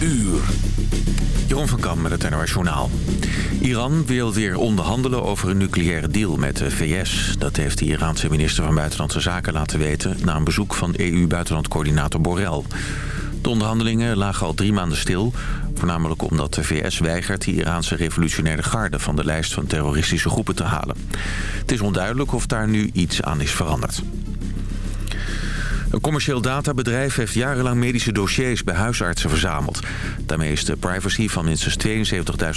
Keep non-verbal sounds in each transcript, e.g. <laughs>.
uur. Jeroen van Kam met het NOS Journaal. Iran wil weer onderhandelen over een nucleaire deal met de VS. Dat heeft de Iraanse minister van Buitenlandse Zaken laten weten... na een bezoek van EU-buitenlandcoördinator Borrell. De onderhandelingen lagen al drie maanden stil. Voornamelijk omdat de VS weigert de Iraanse revolutionaire garde... van de lijst van terroristische groepen te halen. Het is onduidelijk of daar nu iets aan is veranderd. Een commercieel databedrijf heeft jarenlang medische dossiers bij huisartsen verzameld. Daarmee is de privacy van minstens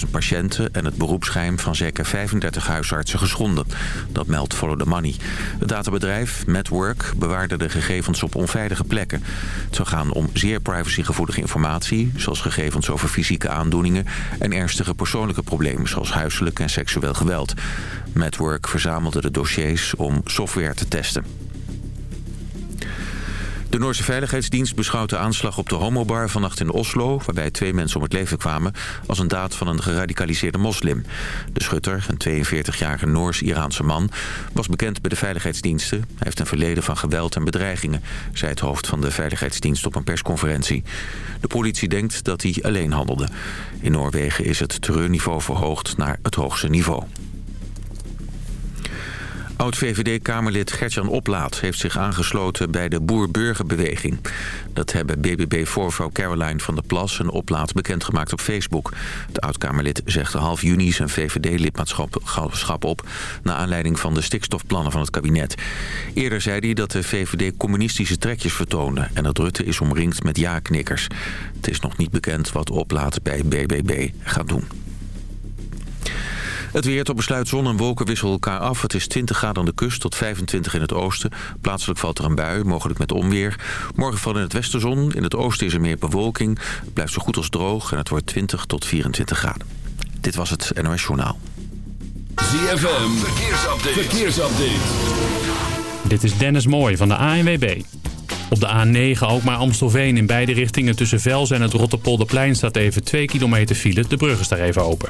72.000 patiënten en het beroepsgeheim van zeker 35 huisartsen geschonden. Dat meldt Follow the Money. Het databedrijf, Network, bewaarde de gegevens op onveilige plekken. Het zou gaan om zeer privacygevoelige informatie, zoals gegevens over fysieke aandoeningen en ernstige persoonlijke problemen zoals huiselijk en seksueel geweld. Network verzamelde de dossiers om software te testen. De Noorse Veiligheidsdienst beschouwt de aanslag op de homobar vannacht in Oslo... waarbij twee mensen om het leven kwamen... als een daad van een geradicaliseerde moslim. De schutter, een 42-jarige Noors-Iraanse man... was bekend bij de veiligheidsdiensten. Hij heeft een verleden van geweld en bedreigingen... zei het hoofd van de veiligheidsdienst op een persconferentie. De politie denkt dat hij alleen handelde. In Noorwegen is het terreurniveau verhoogd naar het hoogste niveau. Oud-VVD-Kamerlid Gertjan Oplaat heeft zich aangesloten bij de Boer-Burgerbeweging. Dat hebben BBB-voorvrouw Caroline van der Plas en Oplaat bekendgemaakt op Facebook. De oud-Kamerlid zegde half juni zijn VVD-lidmaatschap op... naar aanleiding van de stikstofplannen van het kabinet. Eerder zei hij dat de VVD communistische trekjes vertoonde... en dat Rutte is omringd met ja-knikkers. Het is nog niet bekend wat Oplaat bij BBB gaat doen. Het weer tot besluit zon en wolken wisselen elkaar af. Het is 20 graden aan de kust tot 25 in het oosten. Plaatselijk valt er een bui, mogelijk met onweer. Morgen valt in het westen zon. In het oosten is er meer bewolking. Het blijft zo goed als droog en het wordt 20 tot 24 graden. Dit was het NOS Journaal. ZFM, verkeersupdate. verkeersupdate. Dit is Dennis Mooij van de ANWB. Op de A9 ook maar Amstelveen in beide richtingen tussen Vels en het Rotterpolderplein staat even 2 kilometer file. De brug is daar even open.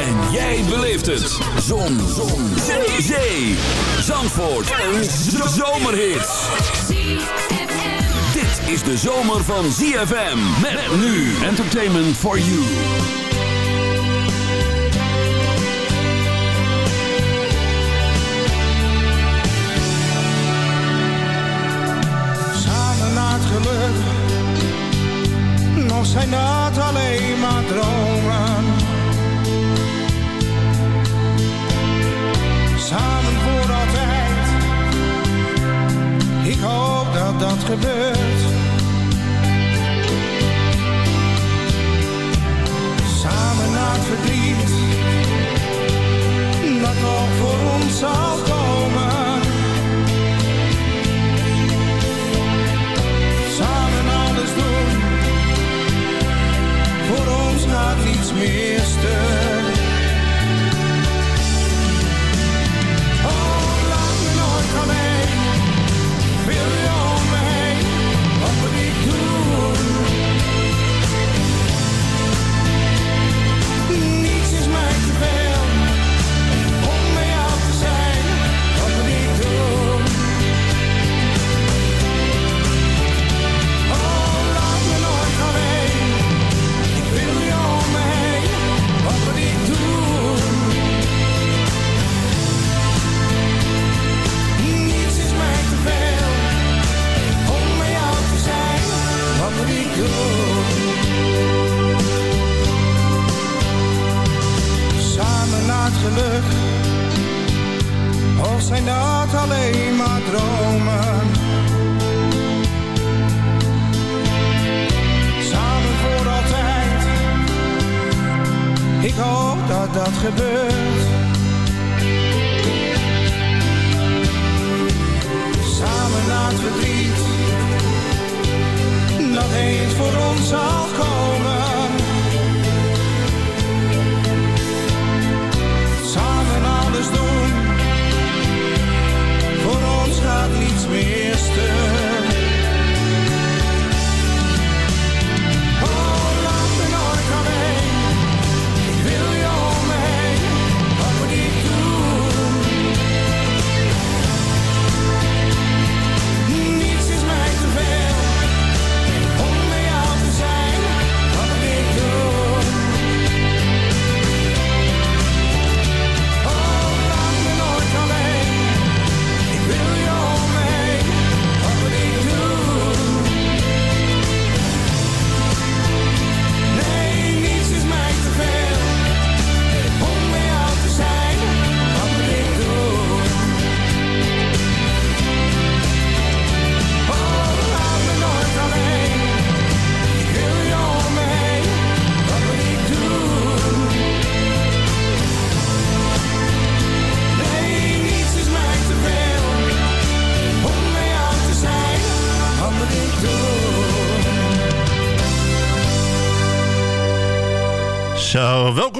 En jij beleeft het. Zon. Zon. Zee. Zee. Zandvoort. Een zomerhit. Dit is de zomer van ZFM. Met nu. Entertainment for you. Samen naar het geluk. Nog zijn dat alleen maar dromen. Samen voor altijd. Ik hoop dat dat gebeurt. Samen naar het verdriet. Dat nog voor ons zal komen.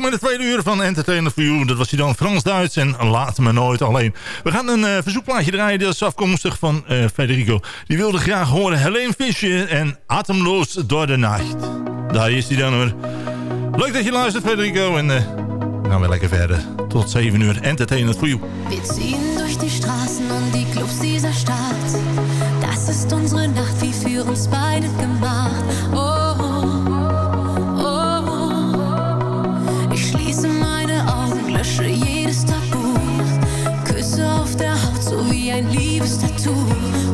In de tweede uur van Entertainer for You. Dat was hij dan Frans-Duits en Laat me nooit alleen. We gaan een uh, verzoekplaatje draaien, dat is afkomstig van uh, Federico. Die wilde graag horen Helene Fischer en Atemloos door de nacht. Daar is hij dan hoor. Leuk dat je luistert Federico en uh, gaan we lekker verder. Tot 7 uur Entertainer for You. Wir ziehen durch die Straßen und die Clubs dieser Stadt. Das ist unsere Nacht, wie für uns beide gemacht. too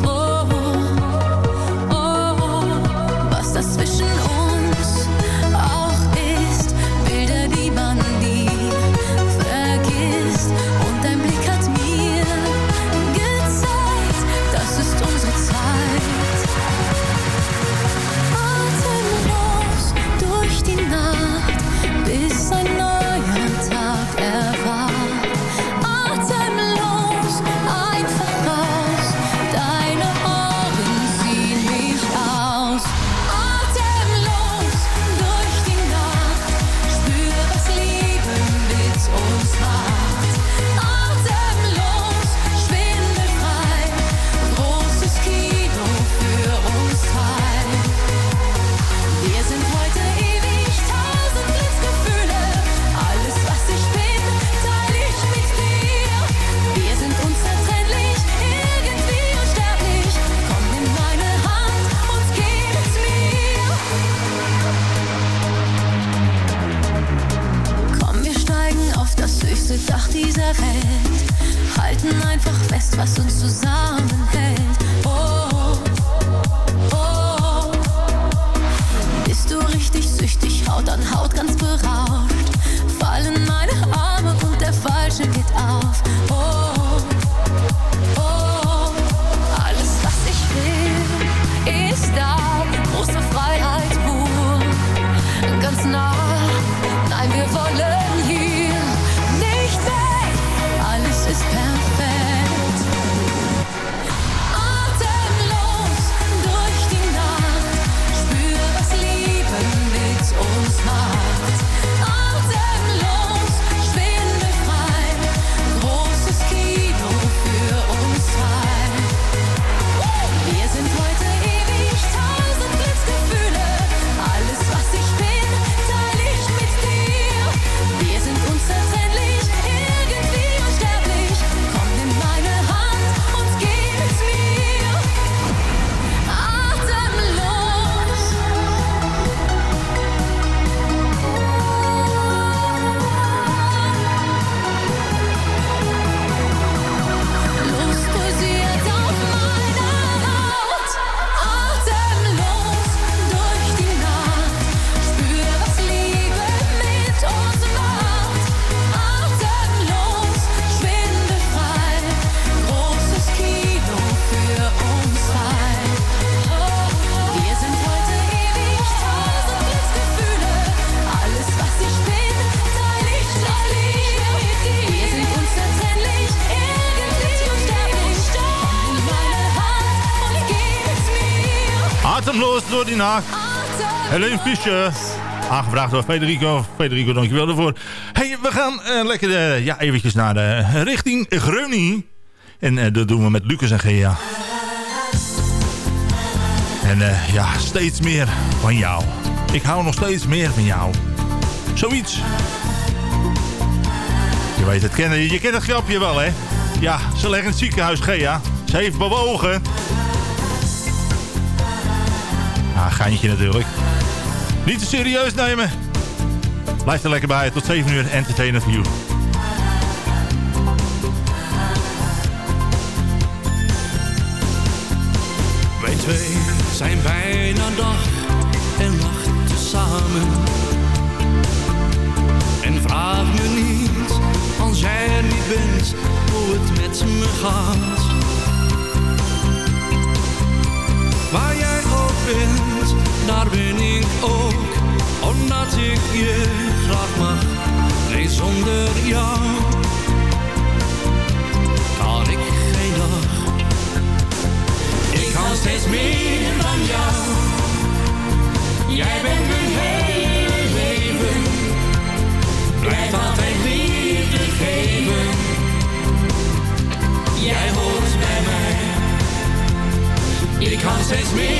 Die nacht. Helene. Aangevraagd door Federico. Federico, dankjewel daarvoor. Hey, we gaan eh, lekker eh, ja, eventjes naar de richting Groningen. En eh, dat doen we met Lucas en Gea. En eh, ja, steeds meer van jou. Ik hou nog steeds meer van jou. Zoiets. Je weet het kennen. Je kent het grapje wel, hè? Ja, ze leggen in het ziekenhuis Gea. Ze heeft bewogen. Ah, geintje natuurlijk. Niet te serieus nemen. Blijf er lekker bij. Tot 7 uur. Entertainer you. Wij twee zijn bijna dag en nacht tezamen. En vraag me niet, als jij er niet bent, hoe het met me gaat. Waar jij ook daar ben ik ook. Omdat ik je graag mag, nee zonder jou kan ik geen dag. Ik hou steeds meer van jou. Jij bent mijn hele leven. Blijf altijd liefde geven. Jij hoort bij mij. Ik hou steeds meer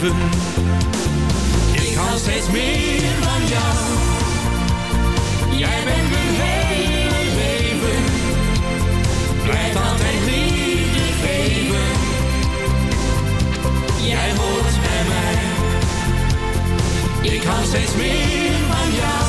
Ik hou steeds meer van jou. Jij bent mijn hele leven. Blijf altijd liefde geven. Jij hoort bij mij. Ik hou steeds meer van jou.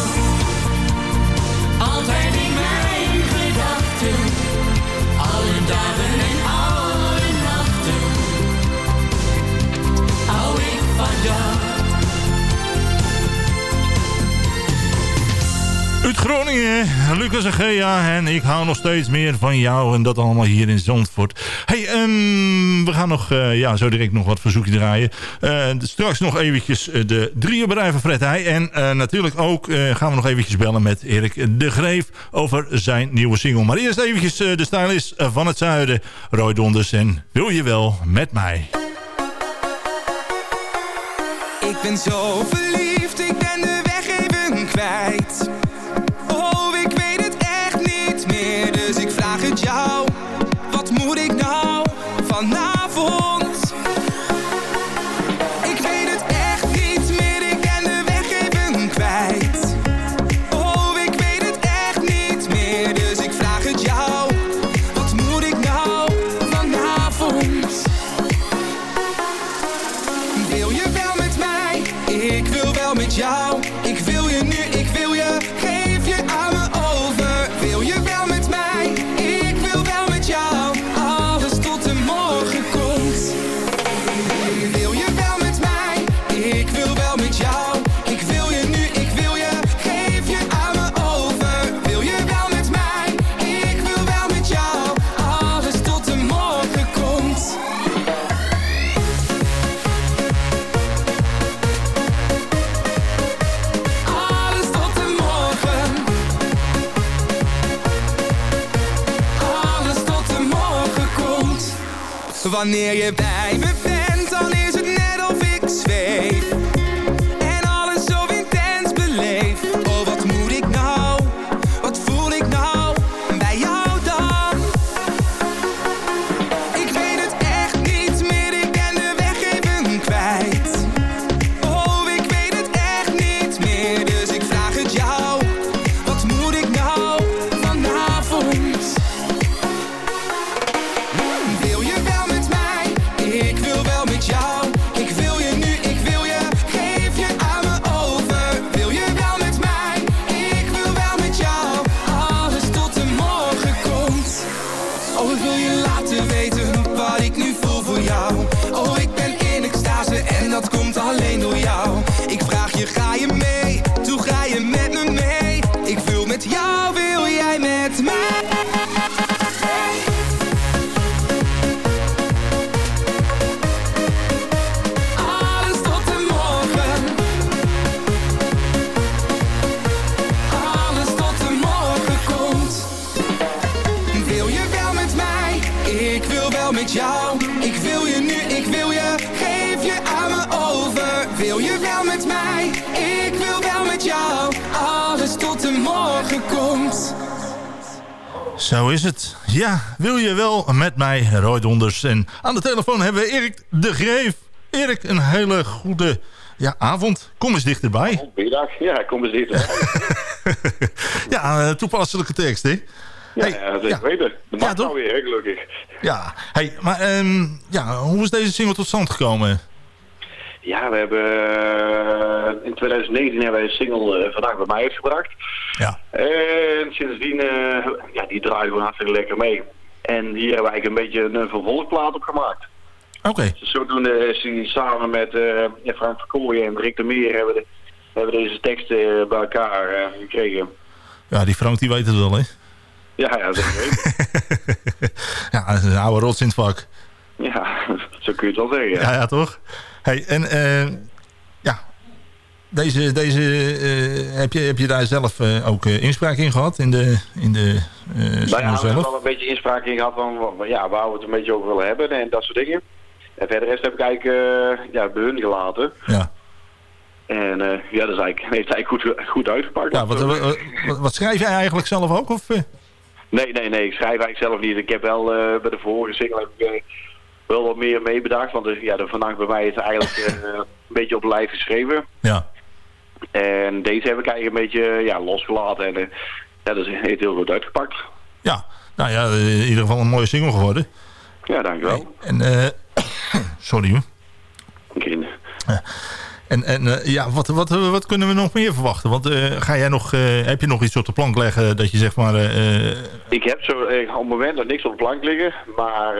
uit Groningen. Lucas Gea en ik hou nog steeds meer van jou. En dat allemaal hier in Zandvoort. hey, ehm, we gaan nog, eh, ja, zo direct nog wat verzoekje draaien. Eh, straks nog eventjes eh, de drieën bedrijven Fred Heij. En natuurlijk ook gaan we nog eventjes bellen met Erik de Greef over zijn nieuwe single. Maar eerst eventjes de stylist van het zuiden, Roy Donders. En wil je wel met mij? Ik ben zo verliefd, ik ben de weg even kwijt. wanneer je En aan de telefoon hebben we Erik de Greef. Erik, een hele goede ja, avond. Kom eens dichterbij. Goedemiddag. Ja, kom eens dichterbij. <laughs> ja, eh, toepasselijke tekst, hè? Ja, hey, dat ja. weten. Dat mag ja, nou weer, gelukkig. Ja, hey, maar um, ja, hoe is deze single tot stand gekomen? Ja, we hebben eh, in 2019 hebben wij een single eh, Vandaag bij mij uitgebracht. Ja. En sindsdien, ja, die draaien we hartstikke lekker mee. En hier hebben we eigenlijk een beetje een, vervolgplaat op gemaakt. Oké. Dus zodoende is hij samen met eh, ja, Frank Verkooyen en Rick de Meer hebben, de, hebben deze teksten eh, bij elkaar eh, gekregen. Ja, die Frank die weet het wel, hè? Ja, ja, zeker weten. <laughs> Ja, dat is een oude rots in het vak. ja, <laughs> zo kun je het wel zeggen. Ja, ja, toch? Hey, en ja, deze, deze eh, heb, je, heb je daar zelf eh, ook eh, inspraak in gehad? In de, in de Nou ja, we hebben zelf? wel een beetje inspraak in gehad van ja, waar we het een beetje over willen hebben en dat soort dingen. En verder de rest heb ik eigenlijk ja, bij hun gelaten. Ja. En ja, dat is eigenlijk, <laughs> heeft eigenlijk goed, goed uitgepakt. Ja, wat, wat, schrijf jij eigenlijk zelf ook? Of? Nee, nee, nee, ik schrijf eigenlijk zelf niet. Ik heb wel bij de vorige single wel wat meer mee bedacht. Want ja, de vandaag bij mij is eigenlijk <laughs> een beetje op lijf geschreven. Ja. En deze heb ik eigenlijk een beetje ja, losgelaten. En eh, ja, dat is- heeft heel goed uitgepakt. Ja, nou ja, eh, in ieder geval een mooie single geworden. Ja, dankjewel. En, eh <coughs> sorry hoor. Kind. En, en ja, wat, wat, wat kunnen we nog meer verwachten? Want ga jij nog, heb je nog iets op de plank leggen dat je zegt maar... Ik heb zo op het moment nog niks op de plank liggen. Maar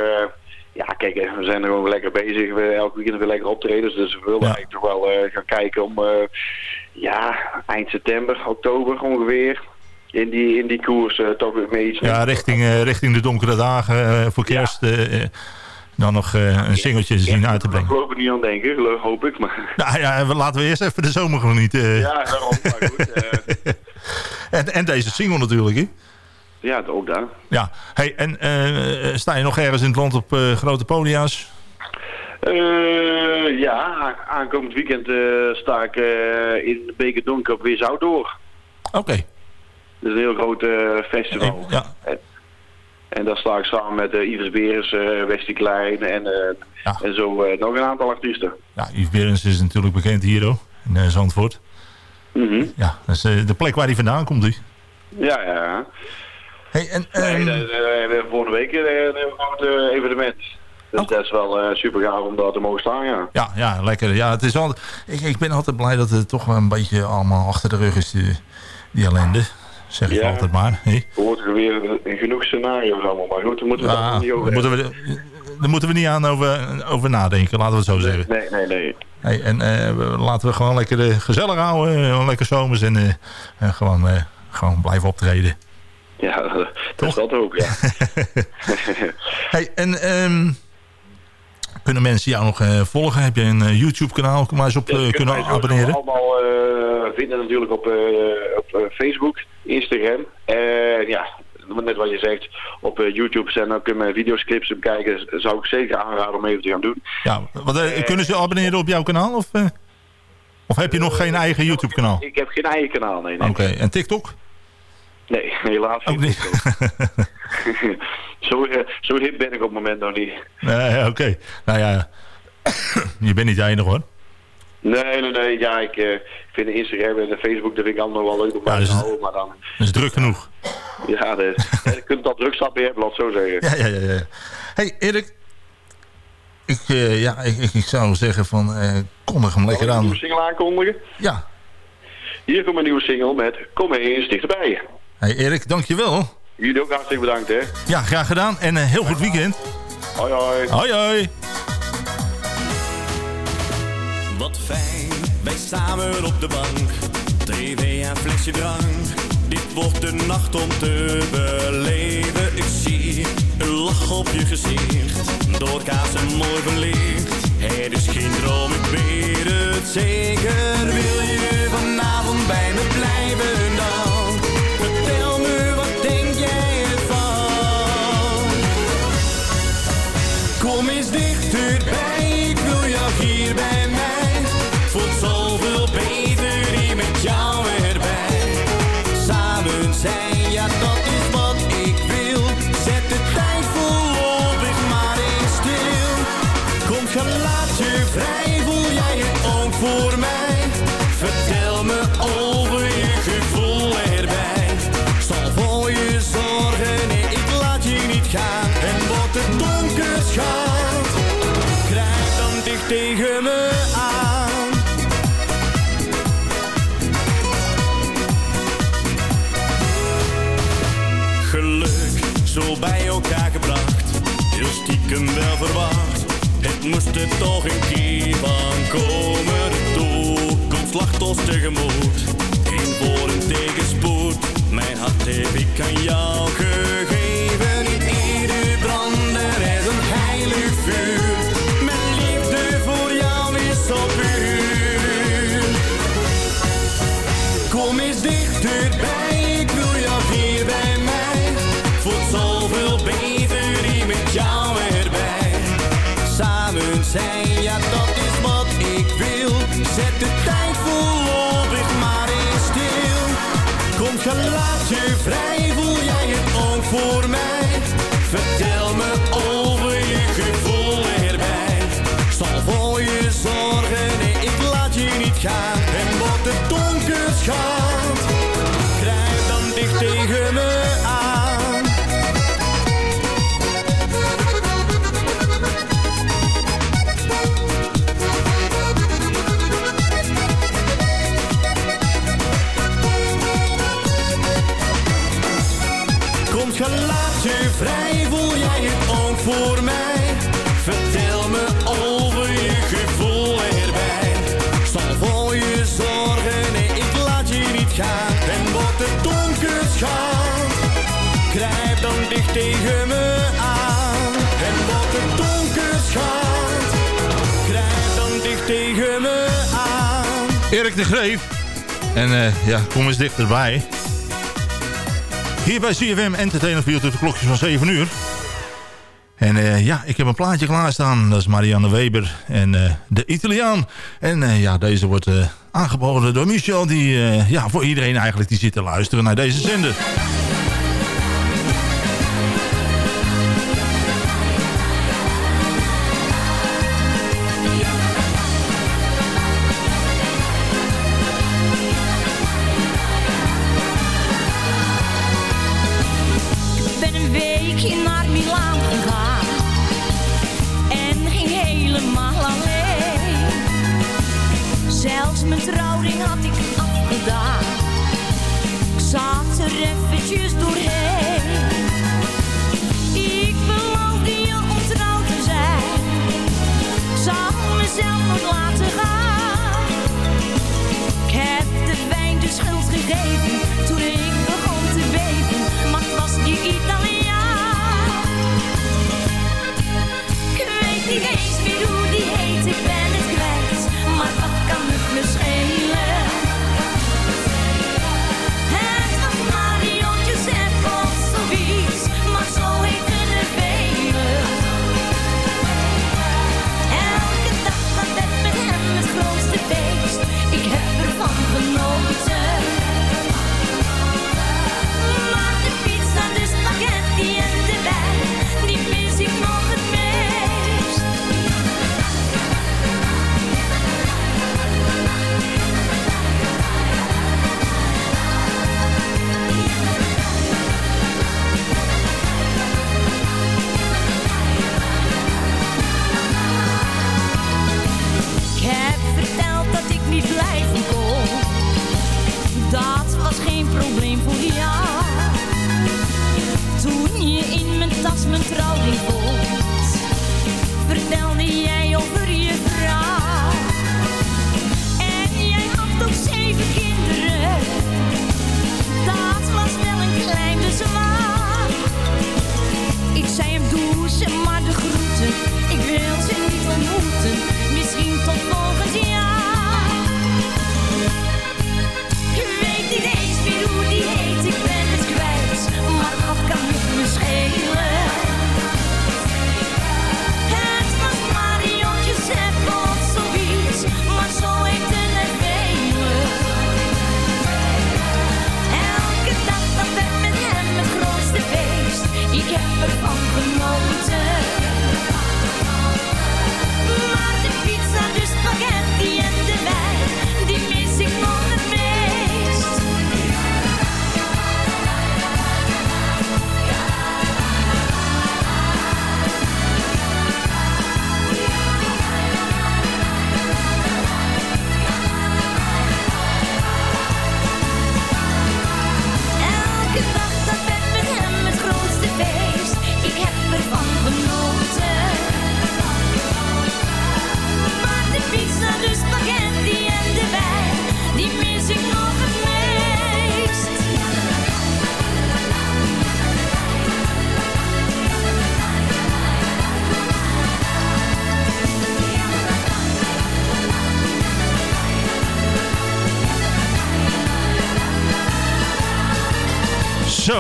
ja, kijk, we zijn er gewoon lekker bezig. We, elke weekend weer lekker optreden. Dus we willen eigenlijk toch wel eh, gaan kijken om eh, ja, eind september, oktober ongeveer. In die, in die koers eh, toch weer mee iets. ja, richting, richting de donkere dagen voor kerst... dan nog een singeltje zien uit te brengen. geloof ik niet aan denken, geloof, hoop ik. Maar Nou ja, laten we eerst even de zomer genieten. eh. ja, daarom. Maar goed, <laughs> En, en deze single natuurlijk, hè? Ja, ook daar. Ja. Hey, en eh, sta je nog ergens in het land op eh, grote podia's? Eh, ja, aankomend weekend eh, sta ik eh, in de Beker Donker op door. Oké. Dat is een heel groot eh, festival. Ja. En, en daar sta ik samen met eh Beers, eh Westie Klein en, eh, en zo eh, nog een aantal artiesten. Ja, Yves Berens is natuurlijk bekend hier, hoor. In eh, Zandvoort. Mhm. Ja, dat is eh, de plek waar hij vandaan komt. Ja, ja, ja. Hey, en, Nee, ehm, eh, we hebben volgende week een groot evenement. Dus dat is wel eh, super gaaf om daar te mogen staan, ja. Ja, ja, lekker. Ja, het is altijd, ik, ik ben altijd blij dat het toch wel een beetje allemaal achter de rug is, die, die ellende. Zeg ik Ja. altijd maar. Hey. Er wordt er weer genoeg scenario's allemaal, maar goed, daar moeten we Ja, niet over moeten we, daar moeten we niet aan over, over nadenken, laten we het zo zeggen. Nee, nee, nee. Hey, en eh, we- laten we gewoon lekker gezellig houden, lekker zomers en gewoon, gewoon blijven optreden. Ja, <laughs> dat is dat ook, ja. <laughs> Hey, en ehm, kunnen mensen jou nog eh, volgen? Heb je een eh, YouTube kanaal? Kom maar eens op Ja, eh, kunnen sowieso abonneren. allemaal vinden natuurlijk op, op Facebook, Instagram. En ja, net wat je zegt, op YouTube zijn ook mijn videoclips bekijken. Zou ik zeker aanraden om even te gaan doen. Ja, wat, kunnen ze abonneren op jouw kanaal? Of, of heb je nog geen eigen YouTube kanaal? Ik heb geen eigen kanaal, nee. nee. Oké, en TikTok? Nee, <laughs> helaas Ook niet. <laughs> zo, eh, zo hip ben ik op het moment nog niet. Nee, oké. Nou ja, <clears throat> je bent niet de enige hoor. Nee, nee, nee. Ja, ik eh, vind Instagram en Facebook dat vind ik allemaal wel leuk om bij dus te het- houden. Maar dan, Dat is druk genoeg. ja, de, je kunt dat drugstap weer hebben, laat zo zeggen. Ja, ja, ja. ja. hey, Erik. Ik, eh, ja, ik, zou zeggen van, eh kondig hem lekker Zal ik een aan. nieuwe single aankondigen? Ja. Hier komt een nieuwe single met Kom eens dichterbij. Hey Erik, dankjewel. Jullie ook hartstikke bedankt, hè. Ja, graag gedaan. En een heel goed weekend. Hoi, hoi. Hoi, hoi. Wat fijn, wij samen op de bank. TV en flesje drank. Dit wordt de nacht om te beleven. Ik zie een lach op je gezicht. Door kaas en mooi verlicht. Het is geen droom, ik weet het zeker. Wil je vanavond bij me blijven stiekem wel verwacht. Het moest er toch een keer van komen. Toe komt slachtoffers tegemoet. In voor een tegenspoed. Mijn hart heb ik aan jou gegeven. tegen me aan. En wat het donker schaalt, grijp dan dicht tegen me aan. Erik de Greef. En uh, ja, kom eens dichterbij. Hier bij CFM Entertainment View tot de klokjes van 7 uur. En uh, ja, ik heb een plaatje klaarstaan. Dat is Marianne Weber en uh, de Italiaan. En uh, ja, deze wordt aangeboden door Michel. Die ja, voor iedereen eigenlijk die zit te luisteren naar deze zender.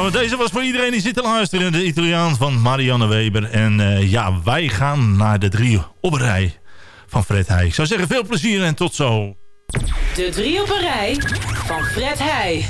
Nou, deze was voor iedereen die zit te luisteren. De Italiaan van Marianne Weber. En eh, ja, wij gaan naar de drie op rij van Fred Heij. Ik zou zeggen, veel plezier en tot zo. De drie op rij van Fred Heij.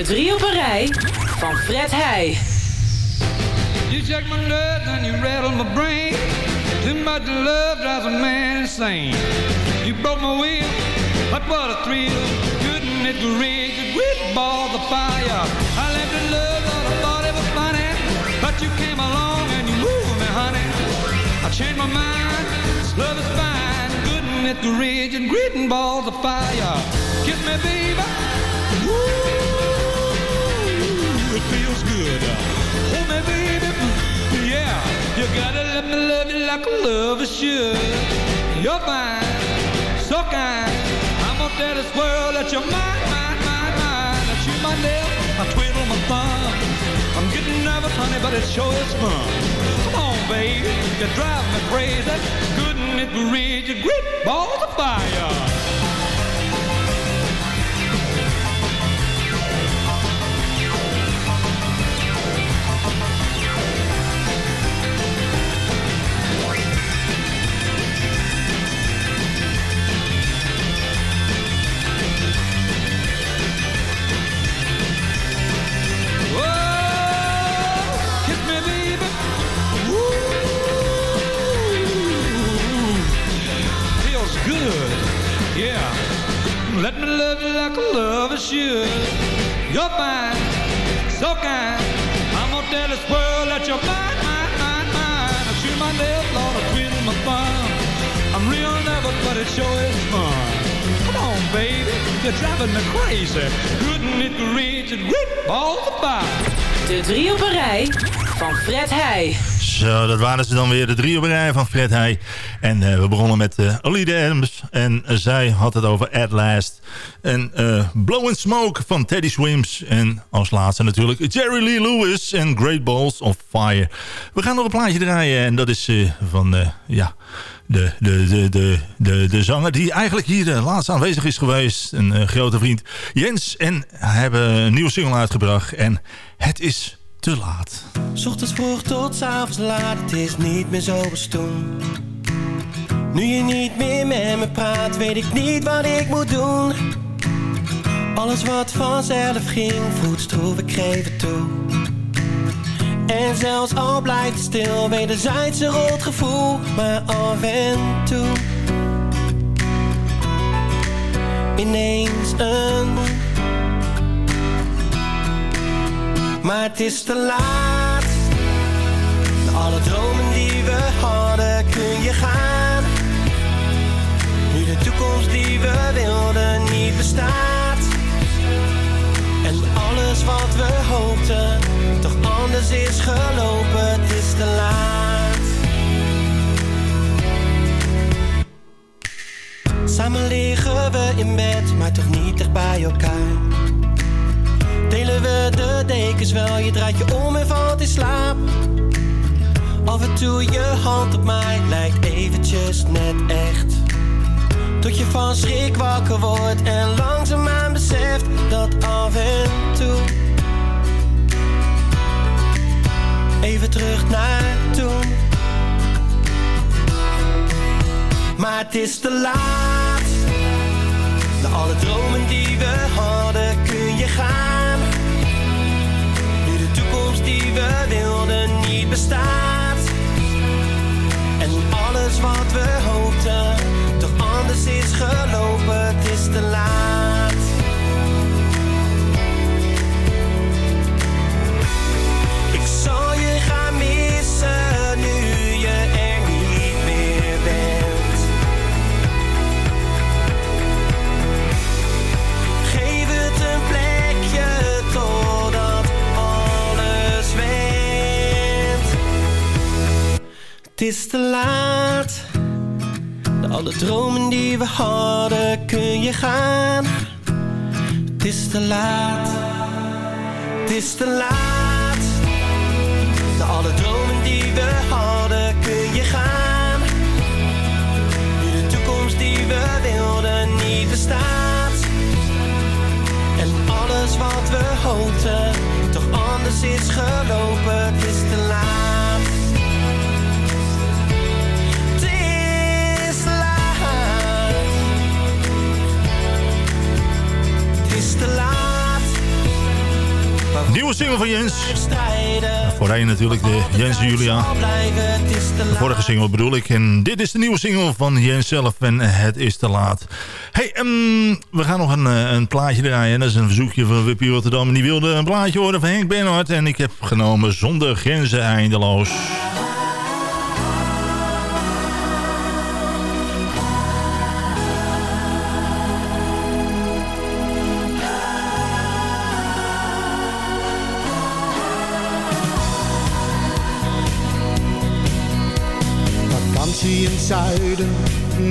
De drie op een rij van Fred Heij. You check my nerves and you rattle my brain. Too much love drives a man insane. You broke my will, but what a thrill. Couldn't it reach a great ball of fire? I left in love, thought I thought it was funny. But you came along and you moved me, honey. I changed my mind, this love is fine. Couldn't it reach a great balls of fire? Kiss me, baby. It feels good. Hold me, baby. Yeah, you gotta let me love you like a lover should. You're fine, so kind. I'm gonna tell this world that you're mine, mine, mine, mine. I chew my nails, I twiddle my thumb. I'm getting nervous, honey, but it sure is fun. Come on, baby, you drive me crazy. Couldn't it reach a great balls of fire? Let me love you like a lover should. You're fine, so kind. I'm gonna tell this world that you're mine, mine, mine, mine. I chew my nails, Lord, I twiddle my thumb. I'm real nervous, but it sure is fun. Come on, baby, you're driving me crazy. Couldn't it reach a great ball of fire? De drie op een rij van Fred Heij. Zo, dat waren ze dan weer, de drie op rij van Fred Heij. En eh, we begonnen met uh, Alida Adams. En eh, zij had het over At Last. En uh, Blow and Smoke van Teddy Swims. En als laatste natuurlijk Jerry Lee Lewis en Great Balls of Fire. We gaan nog een plaatje draaien. En dat is van, ja... De, de, de, de, de, de zanger die eigenlijk hier laatst aanwezig is geweest. Een grote vriend Jens. En hebben een nieuwe single uitgebracht. En het is te laat. Ochtends vroeg tot avonds laat, het is niet meer zo bestoen. Nu je niet meer met me praat, weet ik niet wat ik moet doen. Alles wat vanzelf ging, voelt stroef, ik geef toe. En zelfs al blijft het stil, wederzijds een rot gevoel. Maar af en toe, ineens een maar het is te laat. Alle dromen die we hadden kun je gaan. Nu de toekomst die we wilden niet bestaat. En alles wat we hoopten toch anders is gelopen. Het is te laat. Samen liggen we in bed, maar toch niet dicht bij elkaar. Delen we de dekens wel, je draait je om en valt in slaap. Af en toe je hand op mij, lijkt eventjes net echt. Tot je van schrik wakker wordt en langzaamaan beseft dat af en toe. Even terug naar toen. Maar het is te laat. Na alle dromen die we hadden kun je gaan we wilden niet bestaat. En alles wat we hoopten toch anders is gelopen, het is te laat. Het is te laat. Alle dromen die we hadden kun je gaan. Het is te laat. Het is te laat. Alle dromen die we hadden kun je gaan. Nu de toekomst die we wilden niet bestaat. En alles wat we hoopten toch anders is gelopen. Het is te laat. Is te laat. Nieuwe single van Jens. Voorheen natuurlijk de Jens en Julia. De vorige single bedoel ik. En dit is de nieuwe single van Jens zelf. En het is te laat. Hey, ehm, we gaan nog een, eh, een plaatje draaien. Dat is een verzoekje van Wippie Rotterdam. En die wilde een plaatje horen van Henk Bernhard. En ik heb genomen Zonder Grenzen Eindeloos.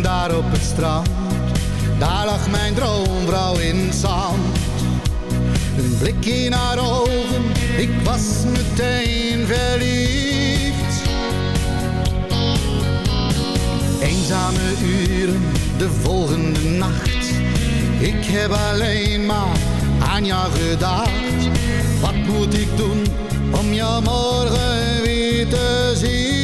Daar op het strand. Daar lag mijn droomvrouw in zand. Een blikje in haar ogen, ik was meteen verliefd. Eenzame uren, de volgende nacht. Ik heb alleen maar aan jou gedacht. Wat moet ik doen om jou morgen weer te zien?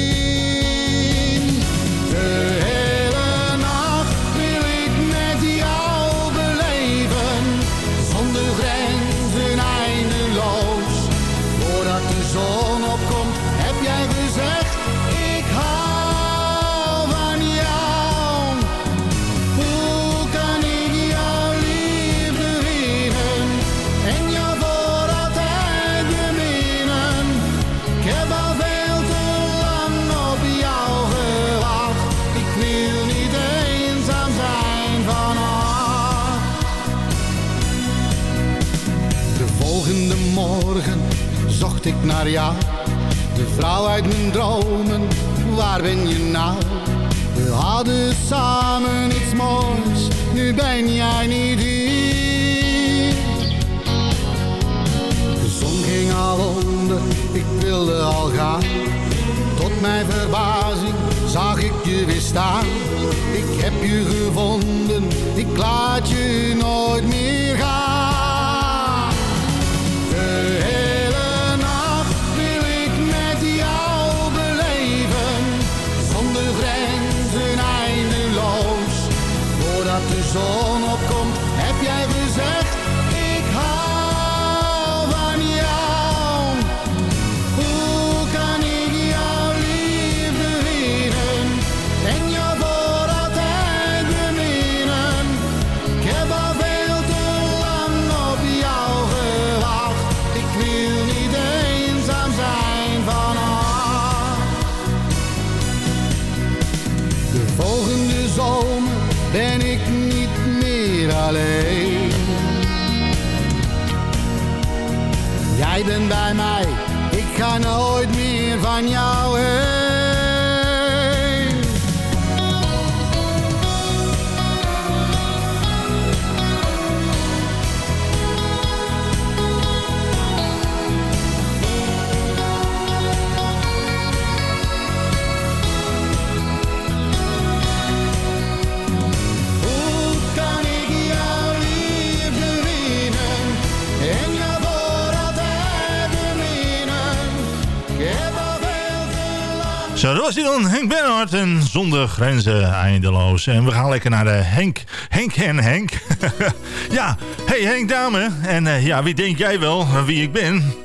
Naar jou. De vrouw uit mijn dromen, waar ben je nou? We hadden samen iets moois, nu ben jij niet hier. De zon ging al onder, ik wilde al gaan. Tot mijn verbazing zag ik je weer staan. Ik heb je gevonden, ik laat je nooit meer gaan. sol. Was dan, Henk Bernhard en zonder grenzen eindeloos. En we gaan lekker naar de Henk, Henk en Henk. <laughs> ja, hey Henk dame. En eh, ja, wie denk jij wel eh, wie ik ben?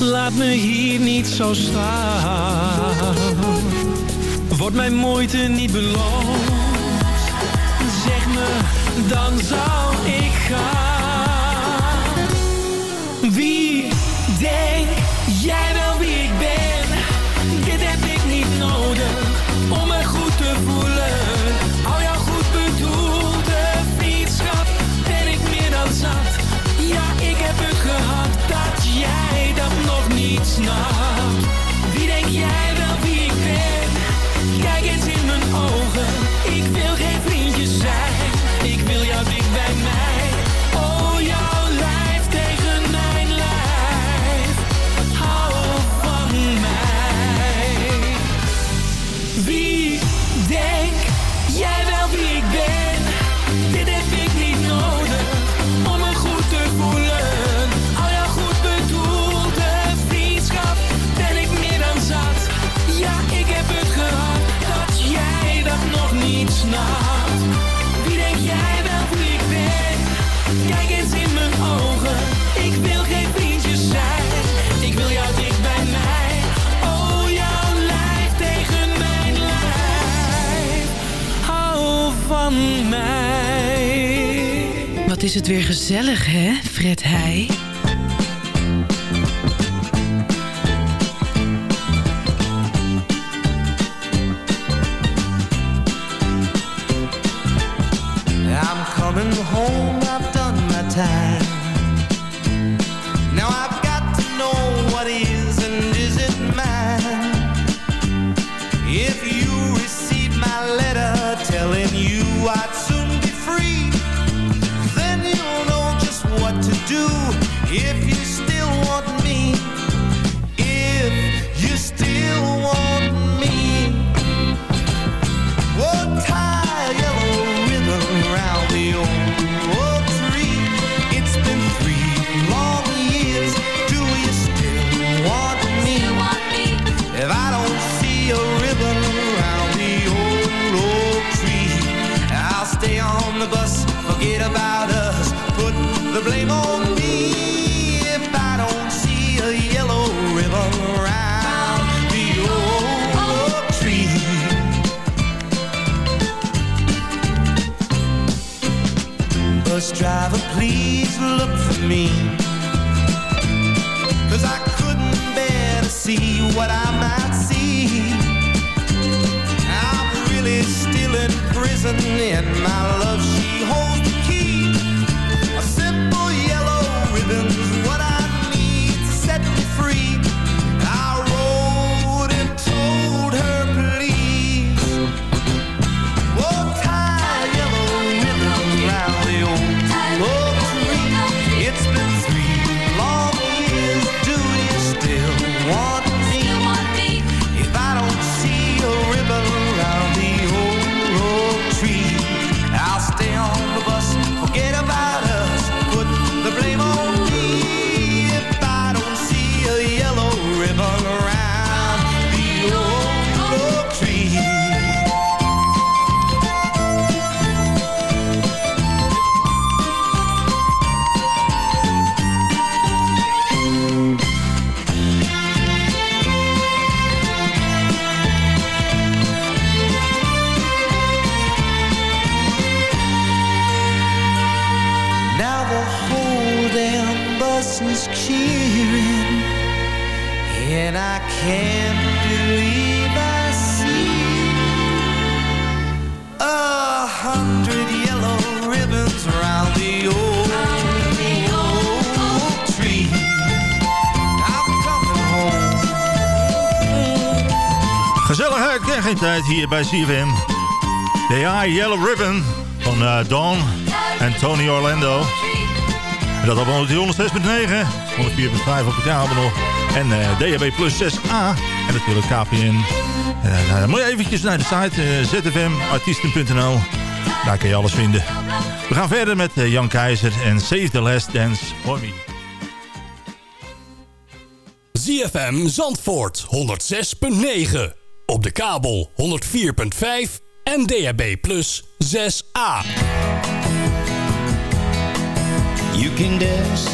Laat me hier niet zo staan. Wordt mijn moeite niet beloond? Zeg me, dan zou ik gaan. is het weer gezellig, hè, Fred Heij? look for me. Cause I couldn't bear to see what I might see. I'm really still in prison in my love she holds is cheering And I can't believe I see A hundred yellow ribbons round the old Gezelligheid en geen tijd hier bij CFM. They are Yellow Ribbon van eh, uh, Don en Tony Orlando. En dat allemaal op 106.9, 104.5 op de kabel nog. En uh, DHB Plus 6A en natuurlijk KPN. Uh, nou, moet je eventjes naar de site uh, zfmartiesten.nl. Daar kun je alles vinden. We gaan verder met Jan Keizer en Save the Last Dance for Me. ZFM Zandvoort 106.9. Op de kabel 104.5 en DHB Plus 6A. You can dance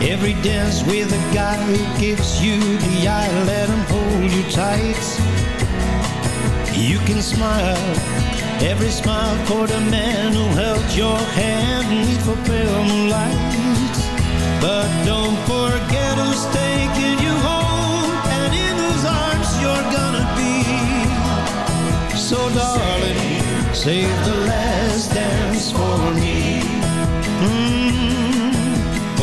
every dance with a guy who gives you the eye, let him hold you tight. You can smile every smile for the man who held your hand neath for pale moonlight. But don't forget who's taking you home and in whose arms you're gonna be. So darling, save the last dance for me.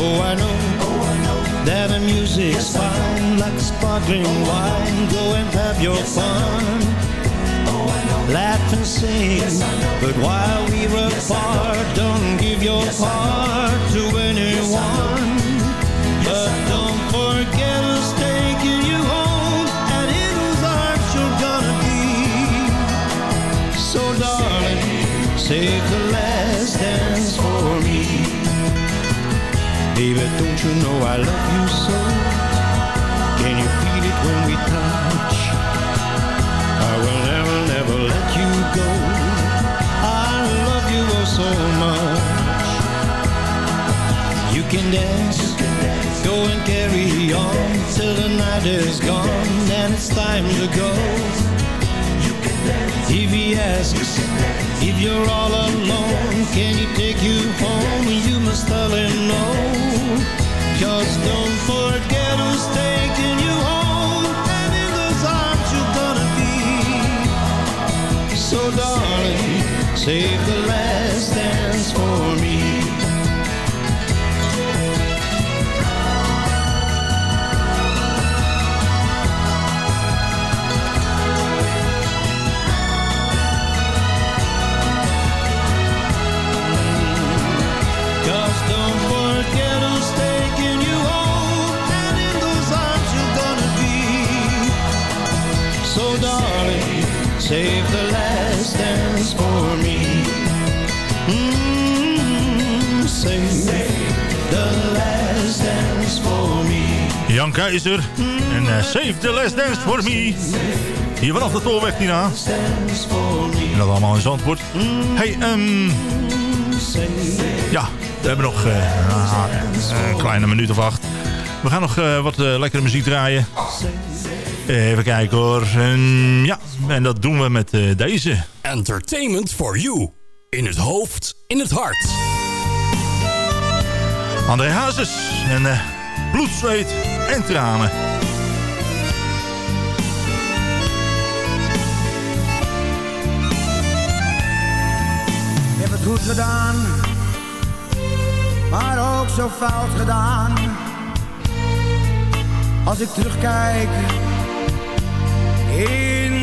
Oh, I know, oh, I know that the music's fine like sparkling wine. Go and have your fun. Laugh and sing, but while we're apart, don't give your heart to anyone. Know I love you so? Can you feel it when we touch? I will never, never let you go. I love you oh so much. You can dance, go and carry on till the night is gone and it's time to go. If he asks if you're all alone, can he take you home? You must tell him no. Cause don't forget who's taking you home, and in those arms you're gonna be. So darling, save the last dance for me. Save the last dance for me the last dance for me Jan Keizer en uh, Save the Last Dance for Me. Hier vanaf de Tolweg, Tina. En dat allemaal in Zandvoort. Hey, um, ja, we hebben nog uh, een kleine minuut of acht. We gaan nog wat lekkere muziek draaien. Even kijken hoor. En, ja, en dat doen we met deze. Entertainment for you. In het hoofd, in het hart. André Hazes. En bloed, zweet en tranen. Ik heb het goed gedaan, maar ook zo fout gedaan. Als ik terugkijk in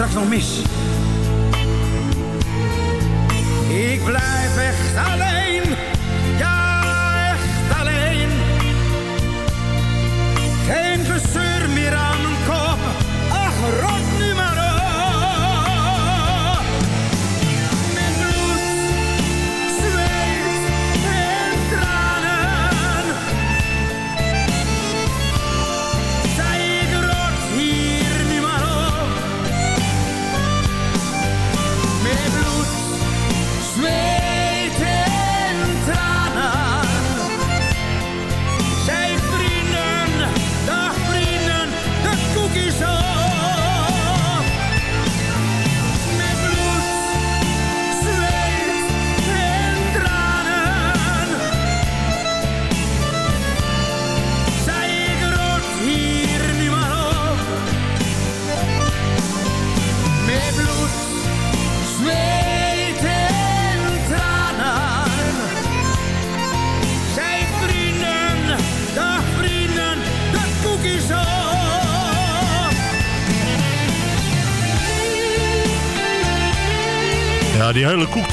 Straks nog mis.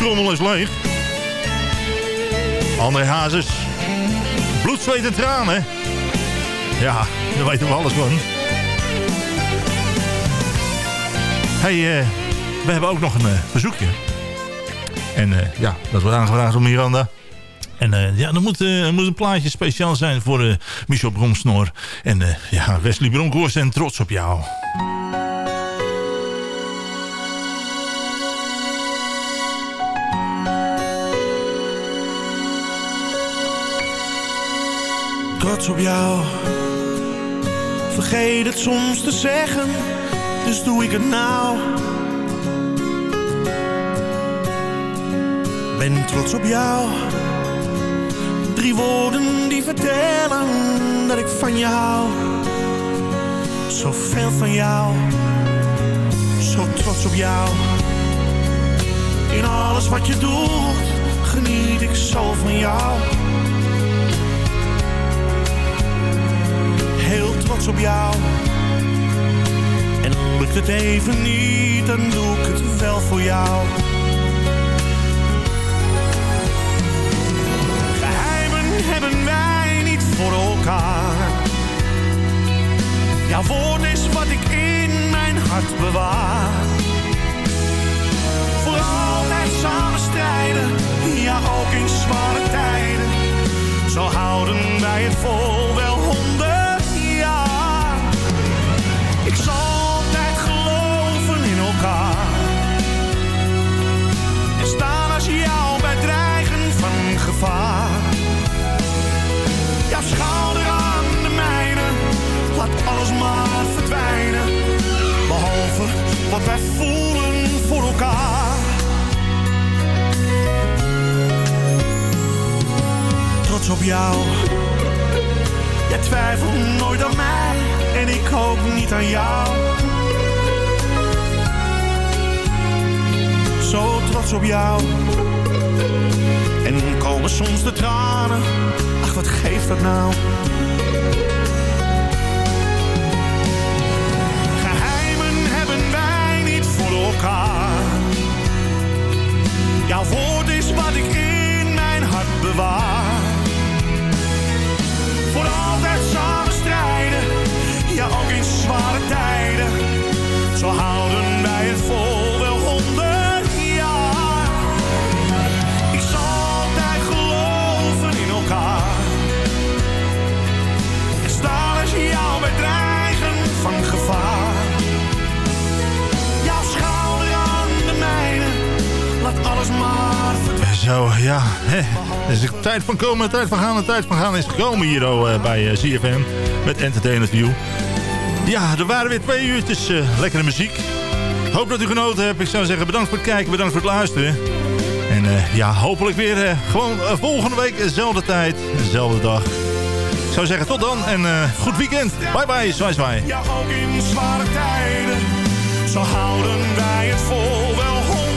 Koektrommel is leeg. André Hazes. Bloed, zweet en tranen. Ja, daar weten we alles van. hey, eh, we hebben ook nog een eh, verzoekje. En eh, ja, dat wordt aangevraagd door Miranda. En ja, er moet, moet een plaatje speciaal zijn voor eh, Michel Bromsnor. En ja, Wesley Bronkhorst en trots op jou. Trots op jou. Vergeet het soms te zeggen, dus doe ik het nou. Ben trots op jou. Drie woorden die vertellen dat ik van je hou. Zoveel van jou, zo trots op jou. In alles wat je doet, geniet ik zo van jou. Trots op jou. En lukt het even niet, dan doe ik het wel voor jou. Geheimen hebben wij niet voor elkaar. Jouw woord is wat ik in mijn hart bewaar. Voor altijd samen strijden, ja ook in zware tijden. Zo houden wij het vol wel honderd Op jou. Jij twijfelt nooit aan mij en ik ook niet aan jou. Zo trots op jou. En komen soms de tranen. Ach, wat geeft dat nou? Geheimen hebben wij niet voor elkaar. Jouw woord is wat ik in mijn hart bewaar. Voor altijd samen strijden, ja ook in zware tijden. Zo houden wij het vol wel honderd jaar. Ik zal altijd geloven in elkaar. En staan als jou bij dreigen van gevaar. Jouw schouder aan de mijne, laat alles maar verdwijnen. Zo, ja. Hè. Dus de tijd van komen, tijd van gaan, de tijd van gaan is gekomen hier oh, eh, bij eh, CFM met Entertainment View. Ja, er waren weer twee uurtjes eh, lekkere muziek. Hoop dat u genoten hebt. Ik zou zeggen bedankt voor het kijken, bedankt voor het luisteren. En ja, hopelijk weer gewoon volgende week dezelfde tijd, dezelfde dag. Ik zou zeggen tot dan en goed weekend. Bye bye, zwaai zwaai. Ja, ook in zware tijden, zo houden wij het vol wel honderd